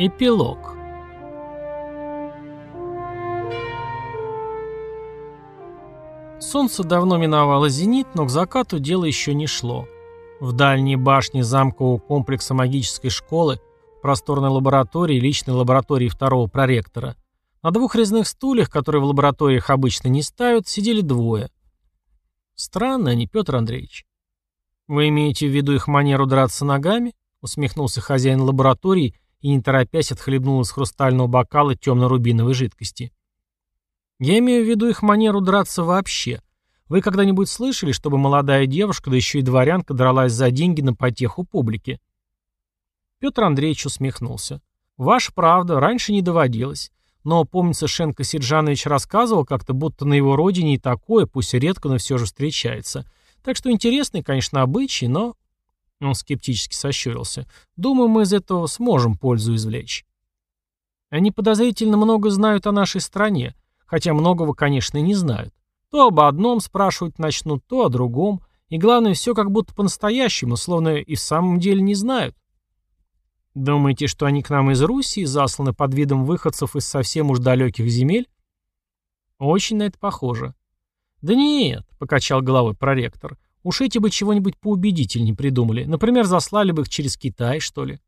Эпилог Солнце давно миновало зенит, но к закату дело еще не шло. В дальней башне замкового комплекса магической школы, просторной лаборатории, личной лаборатории второго проректора, на двух резных стульях, которые в лабораториях обычно не ставят, сидели двое. Странно они, Петр Андреевич. Вы имеете в виду их манеру драться ногами? Усмехнулся хозяин лаборатории и, не торопясь, отхлебнул из хрустального бокала темно-рубиновой жидкости. Я имею в виду их манеру драться вообще. Вы когда-нибудь слышали, чтобы молодая девушка, да еще и дворянка, дралась за деньги на потеху публики? Петр Андреевич усмехнулся. Ваша правда, раньше не доводилось. Но, помнится, Шенко Сиджанович рассказывал как-то, будто на его родине и такое, пусть редко, но все же встречается. Так что интересный, конечно, обычай, но... Он скептически сощурился. Думаю, мы из этого сможем пользу извлечь. Они подозрительно много знают о нашей стране, хотя многого, конечно, и не знают. То об одном спрашивать начнут, то о другом, и главное, все как будто по-настоящему, словно и в самом деле не знают. Думаете, что они к нам из Руси засланы под видом выходцев из совсем уж далеких земель? Очень на это похоже. Да нет, покачал головой проректор. Уж эти бы чего-нибудь поубедительнее придумали. Например, заслали бы их через Китай, что ли.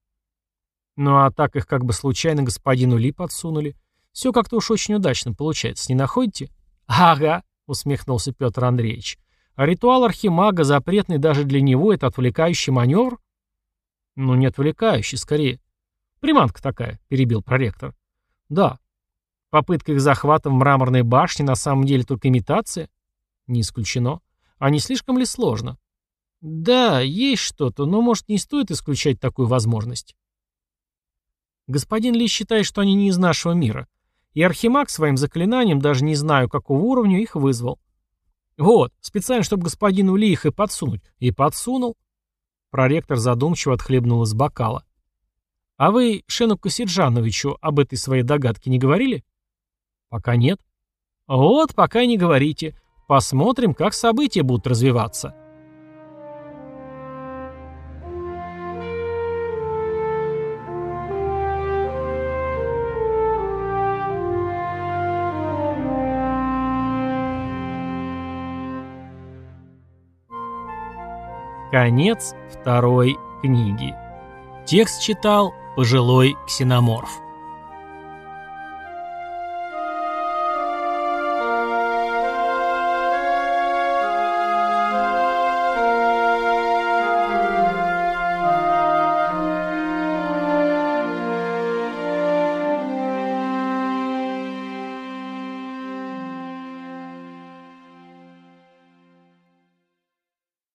Ну а так их как бы случайно господину Ли подсунули. Все как-то уж очень удачно получается, не находите? Ага, усмехнулся Петр Андреевич. А ритуал архимага, запретный даже для него, это отвлекающий маневр? Ну, не отвлекающий, скорее. Приманка такая, перебил проректор. Да. Попытка их захвата в мраморной башне на самом деле только имитация? Не исключено. А не слишком ли сложно? Да, есть что-то, но, может, не стоит исключать такую возможность. Господин Ли считает, что они не из нашего мира. И Архимаг своим заклинанием, даже не знаю какого уровня, их вызвал. Вот, специально, чтобы господину Ли их и подсунуть. И подсунул. Проректор задумчиво отхлебнул из бокала. А вы Шену Косиджановичу об этой своей догадке не говорили? Пока нет. Вот, пока не говорите. Посмотрим, как события будут развиваться. Конец второй книги. Текст читал пожилой ксеноморф.